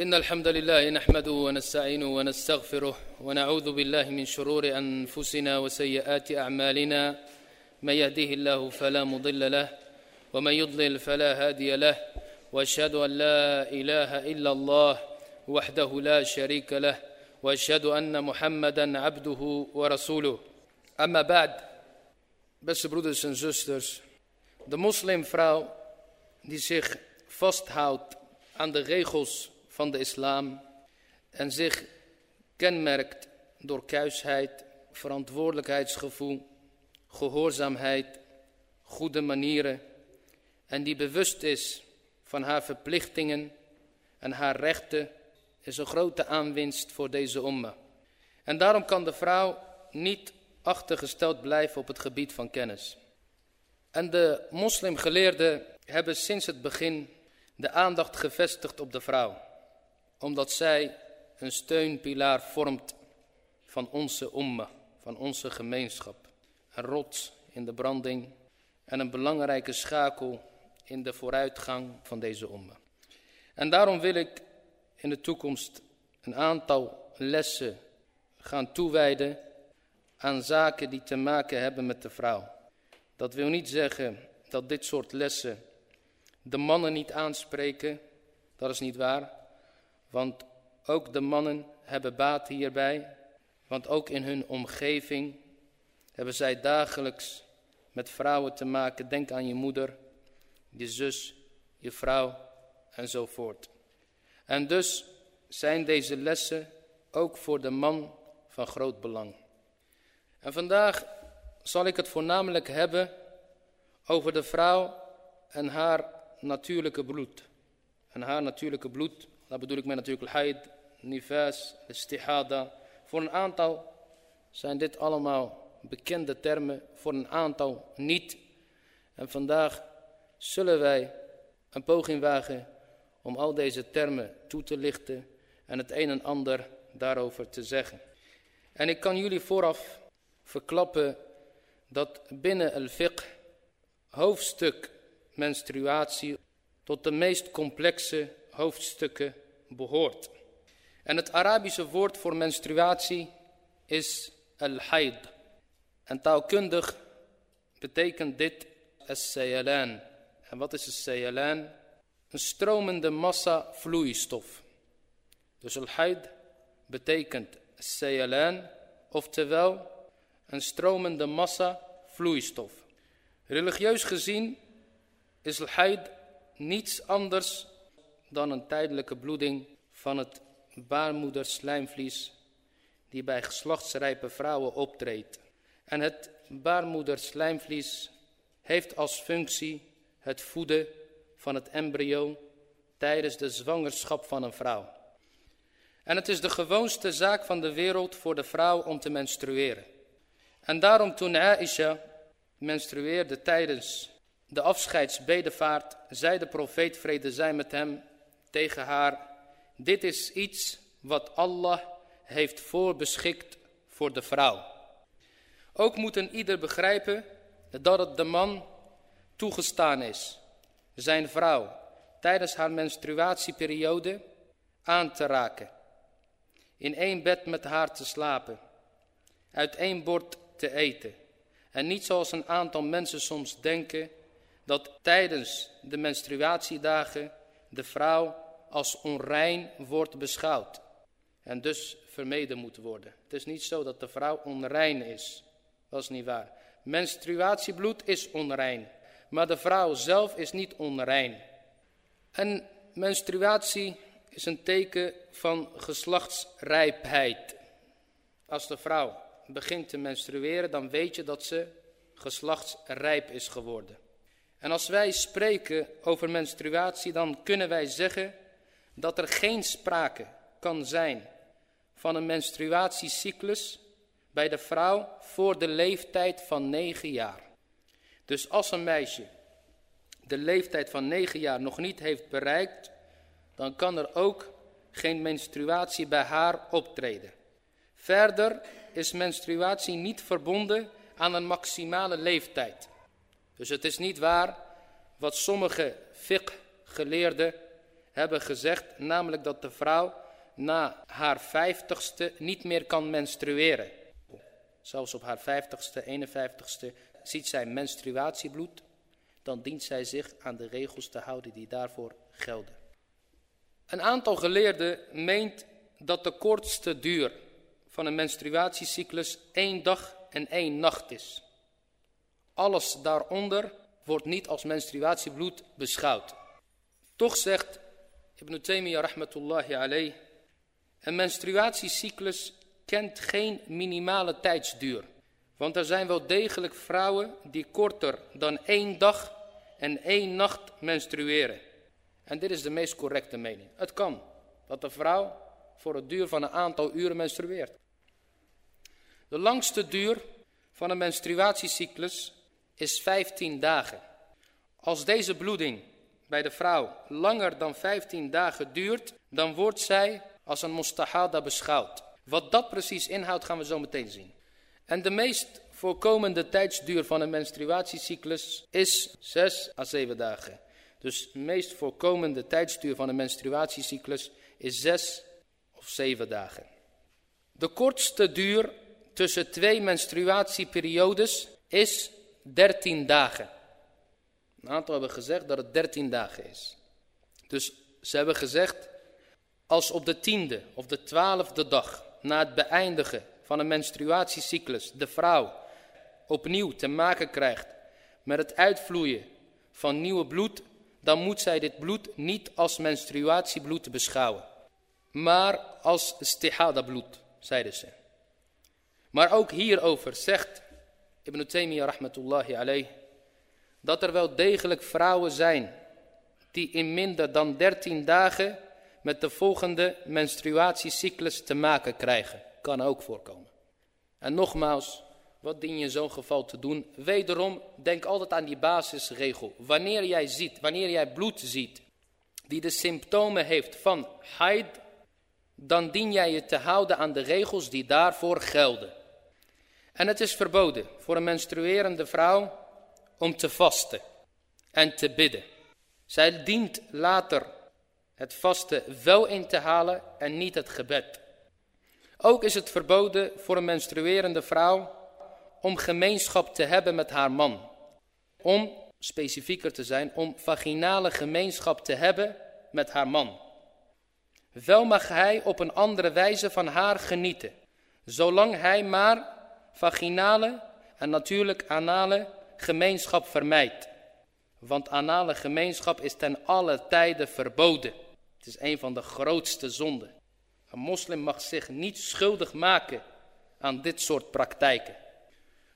إن الحمد لله نحمده ونستعينه ونستغفره ونعوذ بالله من شرور أنفسنا وسيئات أعمالنا. من يهده الله فلا مضل له ومن يضلل فلا هادي له وأشهد أن لا إله إلا الله وحده لا شريك له وأشهد أن محمدا عبده ورسوله. أما بعد Beste broeders en zusters, de moslimvrouw die zich vasthoudt aan de regels van de islam en zich kenmerkt door kuisheid, verantwoordelijkheidsgevoel, gehoorzaamheid, goede manieren en die bewust is van haar verplichtingen en haar rechten, is een grote aanwinst voor deze umma. En daarom kan de vrouw niet achtergesteld blijven op het gebied van kennis. En de moslimgeleerden hebben sinds het begin de aandacht gevestigd op de vrouw, omdat zij een steunpilaar vormt van onze umma, van onze gemeenschap. Een rots in de branding en een belangrijke schakel in de vooruitgang van deze umma. En daarom wil ik in de toekomst een aantal lessen gaan toewijden aan zaken die te maken hebben met de vrouw. Dat wil niet zeggen dat dit soort lessen de mannen niet aanspreken. Dat is niet waar. Want ook de mannen hebben baat hierbij. Want ook in hun omgeving hebben zij dagelijks met vrouwen te maken. Denk aan je moeder, je zus, je vrouw enzovoort. En dus zijn deze lessen ook voor de man van groot belang. En vandaag zal ik het voornamelijk hebben over de vrouw en haar natuurlijke bloed. En haar natuurlijke bloed, daar bedoel ik met natuurlijk haid, nifas, istihada. Voor een aantal zijn dit allemaal bekende termen, voor een aantal niet. En vandaag zullen wij een poging wagen om al deze termen toe te lichten en het een en ander daarover te zeggen. En ik kan jullie vooraf verklappen dat binnen al-fiqh hoofdstuk menstruatie tot de meest complexe hoofdstukken behoort. En het Arabische woord voor menstruatie is al-haid. En taalkundig betekent dit as-sayalan. En wat is as-sayalan? Een stromende massa vloeistof. Dus al-haid betekent as-sayalan, oftewel een stromende massa vloeistof. Religieus gezien is al-haid niets anders dan een tijdelijke bloeding van het baarmoederslijmvlies die bij geslachtsrijpe vrouwen optreedt. En het baarmoederslijmvlies heeft als functie het voeden van het embryo tijdens de zwangerschap van een vrouw. En het is de gewoonste zaak van de wereld voor de vrouw om te menstrueren. En daarom toen Aisha menstrueerde tijdens de afscheidsbedevaart, zei de profeet vrede zij met hem tegen haar, dit is iets wat Allah heeft voorbeschikt voor de vrouw. Ook moet een ieder begrijpen dat het de man toegestaan is, zijn vrouw tijdens haar menstruatieperiode aan te raken, in één bed met haar te slapen, uit één bord te eten. En niet zoals een aantal mensen soms denken dat tijdens de menstruatiedagen de vrouw als onrein wordt beschouwd. En dus vermeden moet worden. Het is niet zo dat de vrouw onrein is. Dat is niet waar. Menstruatiebloed is onrein. Maar de vrouw zelf is niet onrein. En menstruatie is een teken van geslachtsrijpheid. Als de vrouw begint te menstrueren, dan weet je dat ze geslachtsrijp is geworden. En als wij spreken over menstruatie, dan kunnen wij zeggen dat er geen sprake kan zijn van een menstruatiecyclus bij de vrouw voor de leeftijd van 9 jaar. Dus als een meisje de leeftijd van 9 jaar nog niet heeft bereikt, dan kan er ook geen menstruatie bij haar optreden. Verder is menstruatie niet verbonden aan een maximale leeftijd. Dus het is niet waar wat sommige fiqh-geleerden hebben gezegd, namelijk dat de vrouw na haar vijftigste niet meer kan menstrueren. Zelfs op haar vijftigste, 51ste ziet zij menstruatiebloed, dan dient zij zich aan de regels te houden die daarvoor gelden. Een aantal geleerden meent dat de kortste duur van een menstruatiecyclus één dag en één nacht is. Alles daaronder wordt niet als menstruatiebloed beschouwd. Toch zegt Ibn Taymiyyah rahmatullahi alayh, een menstruatiecyclus kent geen minimale tijdsduur. Want er zijn wel degelijk vrouwen die korter dan één dag en één nacht menstrueren. En dit is de meest correcte mening. Het kan dat de vrouw voor het duur van een aantal uren menstrueert. De langste duur van een menstruatiecyclus is 15 dagen. Als deze bloeding bij de vrouw langer dan 15 dagen duurt, dan wordt zij als een mustahada beschouwd. Wat dat precies inhoudt gaan we zo meteen zien. En de meest voorkomende tijdsduur van een menstruatiecyclus is 6 à 7 dagen. Dus de meest voorkomende tijdsduur van een menstruatiecyclus is 6 of 7 dagen. De kortste duur tussen twee menstruatieperiodes is 13 dagen. Een aantal hebben gezegd dat het 13 dagen is. Dus ze hebben gezegd, als op de tiende of de twaalfde dag na het beëindigen van een menstruatiecyclus de vrouw opnieuw te maken krijgt met het uitvloeien van nieuwe bloed, dan moet zij dit bloed niet als menstruatiebloed beschouwen, maar als stihada bloed, zeiden ze. Maar ook hierover zegt Ibn Taymiyyah rahmatullahi alayh, dat er wel degelijk vrouwen zijn die in minder dan 13 dagen met de volgende menstruatiecyclus te maken krijgen. Kan ook voorkomen. En nogmaals, wat dien je in zo'n geval te doen? Wederom, denk altijd aan die basisregel. Wanneer jij ziet, wanneer jij bloed ziet, die de symptomen heeft van haid, dan dien jij je te houden aan de regels die daarvoor gelden. En het is verboden voor een menstruerende vrouw om te vasten en te bidden. Zij dient later het vasten wel in te halen en niet het gebed. Ook is het verboden voor een menstruerende vrouw om gemeenschap te hebben met haar man. Om, specifieker te zijn, om vaginale gemeenschap te hebben met haar man. Wel mag hij op een andere wijze van haar genieten, zolang hij maar vaginale en natuurlijk anale gemeenschap vermijdt. Want anale gemeenschap is ten alle tijde verboden. Het is een van de grootste zonden. Een moslim mag zich niet schuldig maken aan dit soort praktijken.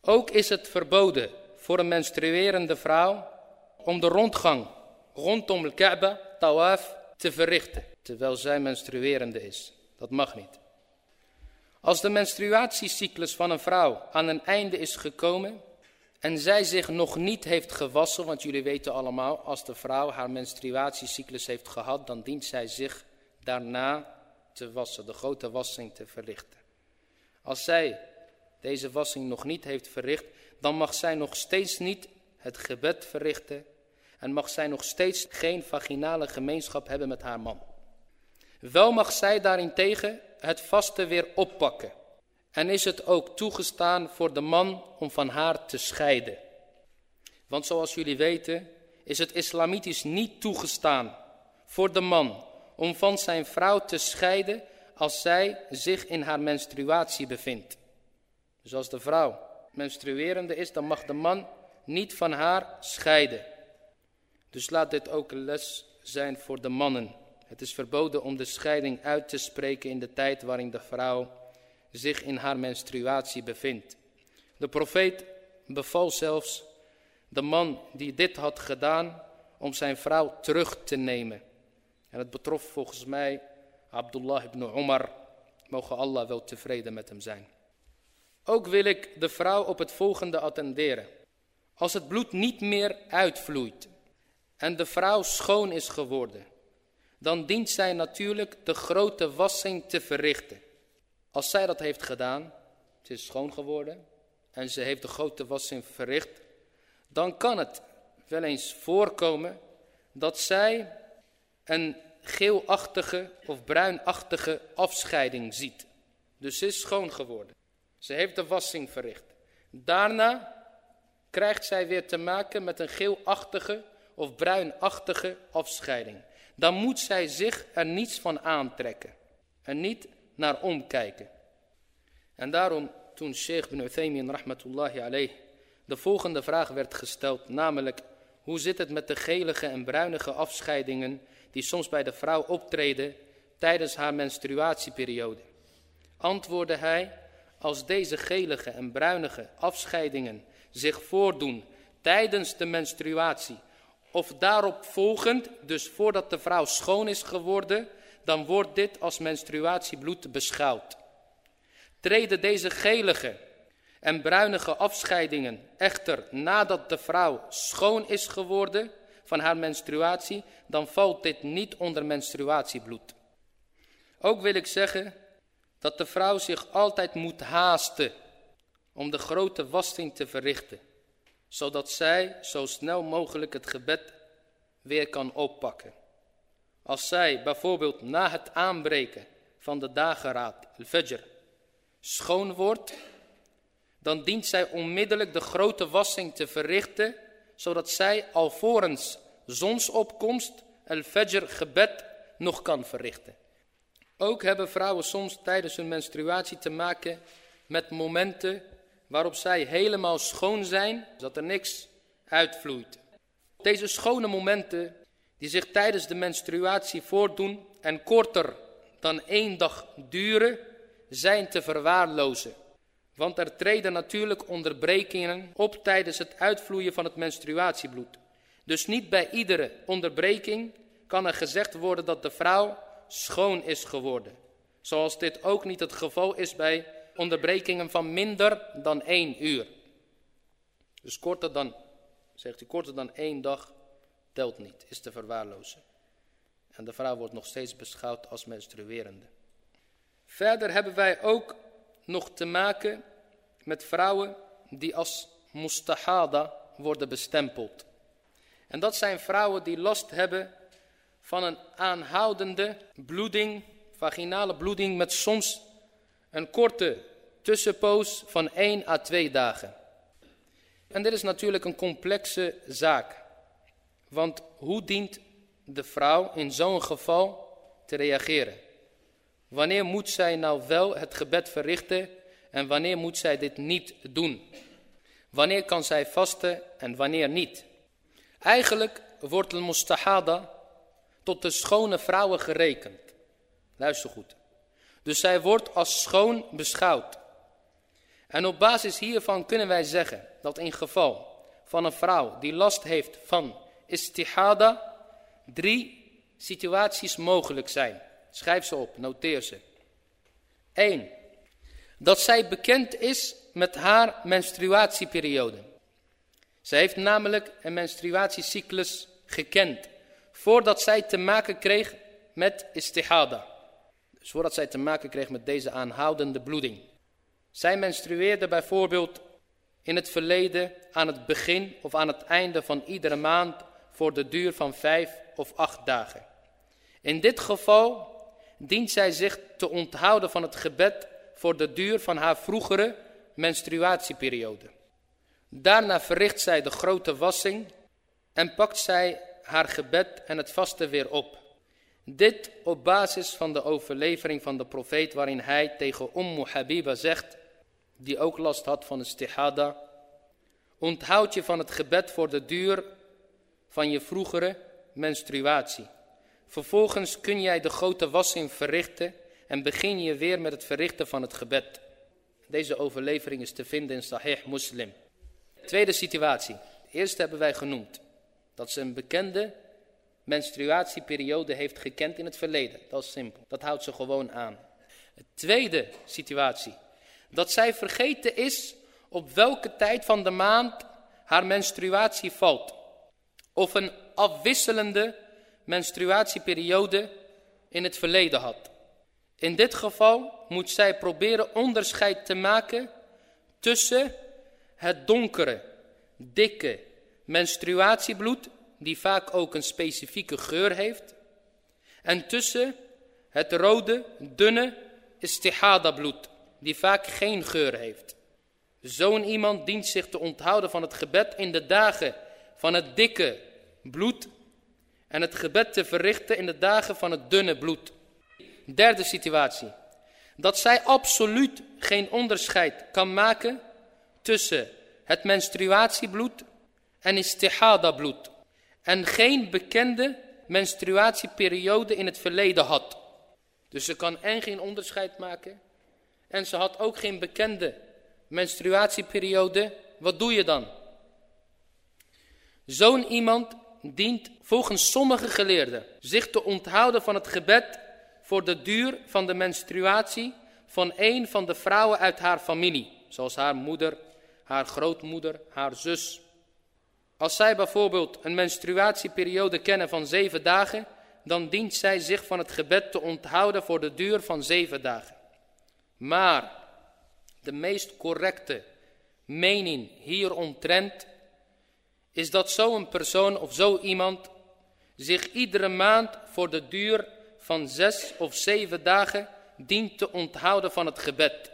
Ook is het verboden voor een menstruerende vrouw om de rondgang rondom de Kaaba, tawaf, te verrichten. Terwijl zij menstruerende is. Dat mag niet. Als de menstruatiecyclus van een vrouw aan een einde is gekomen en zij zich nog niet heeft gewassen, want jullie weten allemaal, als de vrouw haar menstruatiecyclus heeft gehad, dan dient zij zich daarna te wassen, de grote wassing te verrichten. Als zij deze wassing nog niet heeft verricht, dan mag zij nog steeds niet het gebed verrichten en mag zij nog steeds geen vaginale gemeenschap hebben met haar man. Wel mag zij daarentegen het vaste weer oppakken. En is het ook toegestaan voor de man om van haar te scheiden. Want zoals jullie weten is het islamitisch niet toegestaan voor de man om van zijn vrouw te scheiden als zij zich in haar menstruatie bevindt. Dus als de vrouw menstruerende is, dan mag de man niet van haar scheiden. Dus laat dit ook een les zijn voor de mannen. Het is verboden om de scheiding uit te spreken in de tijd waarin de vrouw zich in haar menstruatie bevindt. De profeet beval zelfs de man die dit had gedaan om zijn vrouw terug te nemen. En het betrof volgens mij Abdullah ibn Umar. Mogen Allah wel tevreden met hem zijn. Ook wil ik de vrouw op het volgende attenderen. Als het bloed niet meer uitvloeit en de vrouw schoon is geworden, dan dient zij natuurlijk de grote wassing te verrichten. Als zij dat heeft gedaan, het is schoon geworden en ze heeft de grote wassing verricht, dan kan het wel eens voorkomen dat zij een geelachtige of bruinachtige afscheiding ziet. Dus ze is schoon geworden. Ze heeft de wassing verricht. Daarna krijgt zij weer te maken met een geelachtige of bruinachtige afscheiding. Dan moet zij zich er niets van aantrekken. En niet naar omkijken. En daarom toen Sheikh bin Uthaymin rahmatullahi alayh de volgende vraag werd gesteld, namelijk hoe zit het met de gelige en bruinige afscheidingen die soms bij de vrouw optreden tijdens haar menstruatieperiode? Antwoordde hij, als deze gelige en bruinige afscheidingen zich voordoen tijdens de menstruatie of daarop volgend, dus voordat de vrouw schoon is geworden, dan wordt dit als menstruatiebloed beschouwd. Treden deze gelige en bruinige afscheidingen echter nadat de vrouw schoon is geworden van haar menstruatie, dan valt dit niet onder menstruatiebloed. Ook wil ik zeggen dat de vrouw zich altijd moet haasten om de grote wassing te verrichten, zodat zij zo snel mogelijk het gebed weer kan oppakken. Als zij bijvoorbeeld na het aanbreken van de dageraad, al-fajr, schoon wordt, dan dient zij onmiddellijk de grote wassing te verrichten, zodat zij alvorens zonsopkomst al-fajr gebed nog kan verrichten. Ook hebben vrouwen soms tijdens hun menstruatie te maken met momenten waarop zij helemaal schoon zijn, zodat er niks uitvloeit. Deze schone momenten die zich tijdens de menstruatie voordoen en korter dan één dag duren, zijn te verwaarlozen. Want er treden natuurlijk onderbrekingen op tijdens het uitvloeien van het menstruatiebloed. Dus niet bij iedere onderbreking kan er gezegd worden dat de vrouw schoon is geworden. Zoals dit ook niet het geval is bij onderbrekingen van minder dan één uur. Dus korter dan, zegt u, korter dan één dag telt niet, is te verwaarlozen. En de vrouw wordt nog steeds beschouwd als menstruerende. Verder hebben wij ook nog te maken met vrouwen die als mustahada worden bestempeld. En dat zijn vrouwen die last hebben van een aanhoudende bloeding, vaginale bloeding met soms een korte tussenpoos van 1 à 2 dagen. En dit is natuurlijk een complexe zaak. Want hoe dient de vrouw in zo'n geval te reageren? Wanneer moet zij nou wel het gebed verrichten en wanneer moet zij dit niet doen? Wanneer kan zij vasten en wanneer niet? Eigenlijk wordt de mustahada tot de schone vrouwen gerekend. Luister goed. Dus zij wordt als schoon beschouwd. En op basis hiervan kunnen wij zeggen dat in geval van een vrouw die last heeft van istihada drie situaties mogelijk zijn. Schrijf ze op, noteer ze. 1. Dat zij bekend is met haar menstruatieperiode. Zij heeft namelijk een menstruatiecyclus gekend. Voordat zij te maken kreeg met istihada. Dus voordat zij te maken kreeg met deze aanhoudende bloeding. Zij menstrueerde bijvoorbeeld in het verleden aan het begin of aan het einde van iedere maand voor de duur van vijf of acht dagen. In dit geval dient zij zich te onthouden van het gebed voor de duur van haar vroegere menstruatieperiode. Daarna verricht zij de grote wassing en pakt zij haar gebed en het vaste weer op. Dit op basis van de overlevering van de profeet waarin hij tegen Ummu Habiba zegt, die ook last had van stihada, onthoud je van het gebed voor de duur van je vroegere menstruatie. Vervolgens kun jij de grote wassing verrichten en begin je weer met het verrichten van het gebed. Deze overlevering is te vinden in Sahih Muslim. Tweede situatie. De eerste hebben wij genoemd. Dat ze een bekende menstruatieperiode heeft gekend in het verleden. Dat is simpel. Dat houdt ze gewoon aan. De tweede situatie. Dat zij vergeten is op welke tijd van de maand haar menstruatie valt. Of een afwisselende menstruatieperiode in het verleden had. In dit geval moet zij proberen onderscheid te maken tussen het donkere, dikke menstruatiebloed, die vaak ook een specifieke geur heeft, En tussen het rode, dunne istihada bloed, die vaak geen geur heeft. Zo'n iemand dient zich te onthouden van het gebed in de dagen van het dikke bloed en het gebed te verrichten in de dagen van het dunne bloed. Derde situatie. Dat zij absoluut geen onderscheid kan maken tussen het menstruatiebloed en istihada bloed. En geen bekende menstruatieperiode in het verleden had. Dus ze kan en geen onderscheid maken. En ze had ook geen bekende menstruatieperiode. Wat doe je dan? Zo'n iemand dient volgens sommige geleerden zich te onthouden van het gebed voor de duur van de menstruatie van een van de vrouwen uit haar familie. Zoals haar moeder, haar grootmoeder, haar zus. Als zij bijvoorbeeld een menstruatieperiode kennen van zeven dagen, dan dient zij zich van het gebed te onthouden voor de duur van zeven dagen. Maar de meest correcte mening hieromtrent is dat zo'n persoon of zo iemand zich iedere maand voor de duur van zes of zeven dagen dient te onthouden van het gebed.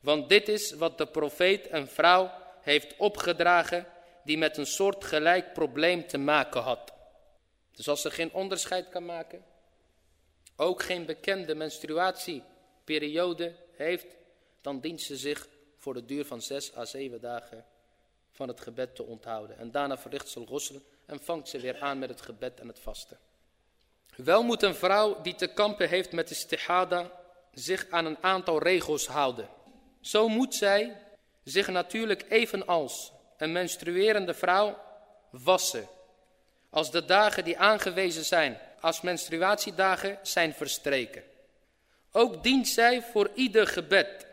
Want dit is wat de profeet een vrouw heeft opgedragen die met een soort gelijk probleem te maken had. Dus als ze geen onderscheid kan maken, ook geen bekende menstruatieperiode heeft, dan dient ze zich voor de duur van zes à zeven dagen van het gebed te onthouden. En daarna verricht ze al en vangt ze weer aan met het gebed en het vasten. Wel moet een vrouw die te kampen heeft met de stihada zich aan een aantal regels houden. Zo moet zij zich natuurlijk evenals een menstruerende vrouw wassen. Als de dagen die aangewezen zijn als menstruatiedagen zijn verstreken. Ook dient zij voor ieder gebed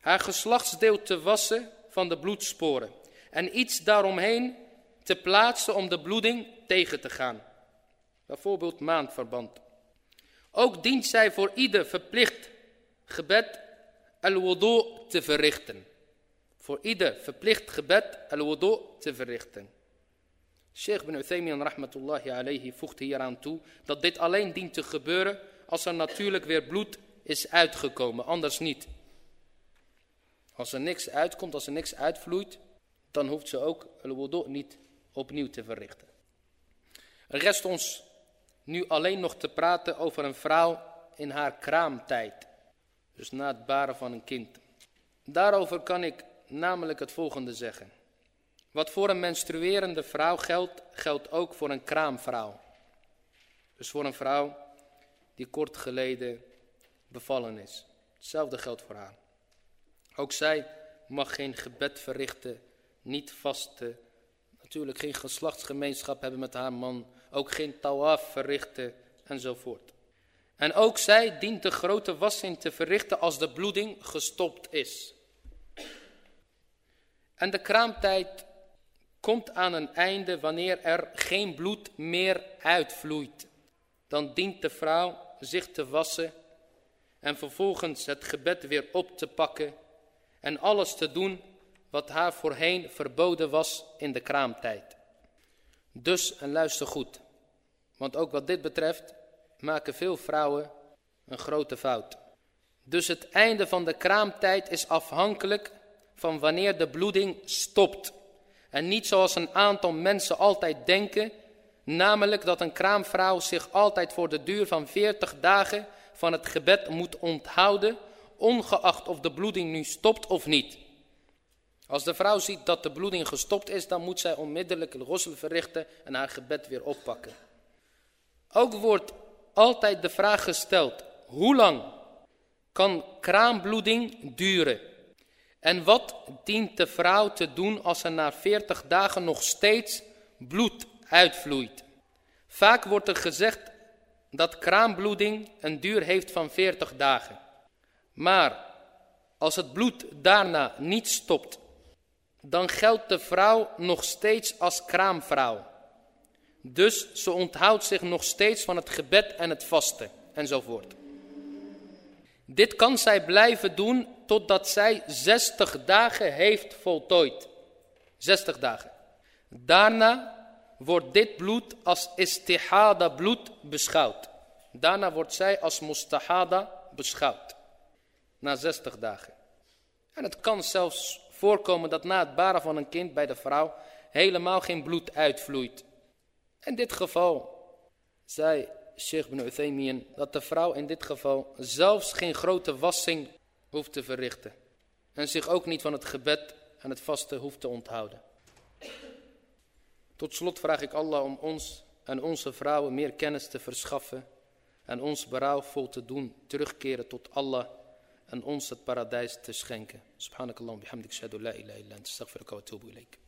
haar geslachtsdeel te wassen van de bloedsporen. En iets daaromheen te plaatsen om de bloeding tegen te gaan. Bijvoorbeeld maandverband. Ook dient zij voor ieder verplicht gebed al-wudu te verrichten. Voor ieder verplicht gebed al-wudu te verrichten. Sheikh bin Uthaymin rahmatullahi alayhi voegt hieraan toe dat dit alleen dient te gebeuren als er natuurlijk weer bloed is uitgekomen, anders niet. Als er niks uitkomt, als er niks uitvloeit, dan hoeft ze ook al-wudu niet opnieuw te verrichten. Er rest ons nu alleen nog te praten over een vrouw in haar kraamtijd. Dus na het baren van een kind. Daarover kan ik namelijk het volgende zeggen. Wat voor een menstruerende vrouw geldt, geldt ook voor een kraamvrouw. Dus voor een vrouw die kort geleden bevallen is. Hetzelfde geldt voor haar. Ook zij mag geen gebed verrichten, niet vasten, natuurlijk geen geslachtsgemeenschap hebben met haar man, ook geen tawaf verrichten enzovoort. En ook zij dient de grote wassing te verrichten als de bloeding gestopt is. En de kraamtijd komt aan een einde wanneer er geen bloed meer uitvloeit. Dan dient de vrouw zich te wassen en vervolgens het gebed weer op te pakken en alles te doen wat haar voorheen verboden was in de kraamtijd. Dus, en luister goed, want ook wat dit betreft maken veel vrouwen een grote fout. Dus het einde van de kraamtijd is afhankelijk van wanneer de bloeding stopt. En niet zoals een aantal mensen altijd denken, namelijk dat een kraamvrouw zich altijd voor de duur van 40 dagen van het gebed moet onthouden, ongeacht of de bloeding nu stopt of niet. Als de vrouw ziet dat de bloeding gestopt is, dan moet zij onmiddellijk een verrichten en haar gebed weer oppakken. Ook wordt altijd de vraag gesteld, hoe lang kan kraambloeding duren? En wat dient de vrouw te doen als er na 40 dagen nog steeds bloed uitvloeit? Vaak wordt er gezegd dat kraambloeding een duur heeft van 40 dagen. Maar als het bloed daarna niet stopt, dan geldt de vrouw nog steeds als kraamvrouw. Dus ze onthoudt zich nog steeds van het gebed en het vasten enzovoort. Dit kan zij blijven doen totdat zij 60 dagen heeft voltooid. 60 dagen. Daarna wordt dit bloed als istihada bloed beschouwd. Daarna wordt zij als mustahada beschouwd. Na 60 dagen. En het kan zelfs voorkomen dat na het baren van een kind bij de vrouw helemaal geen bloed uitvloeit. In dit geval zei Sheikh ibn Uthaymin dat de vrouw in dit geval zelfs geen grote wassing hoeft te verrichten. En zich ook niet van het gebed en het vasten hoeft te onthouden. Tot slot vraag ik Allah om ons en onze vrouwen meer kennis te verschaffen en ons berouwvol te doen terugkeren tot Allah en ons het paradijs te schenken. Subhanakallah bihamdik shadu la ilaha illa astaghfiruka wa atubu ilayk.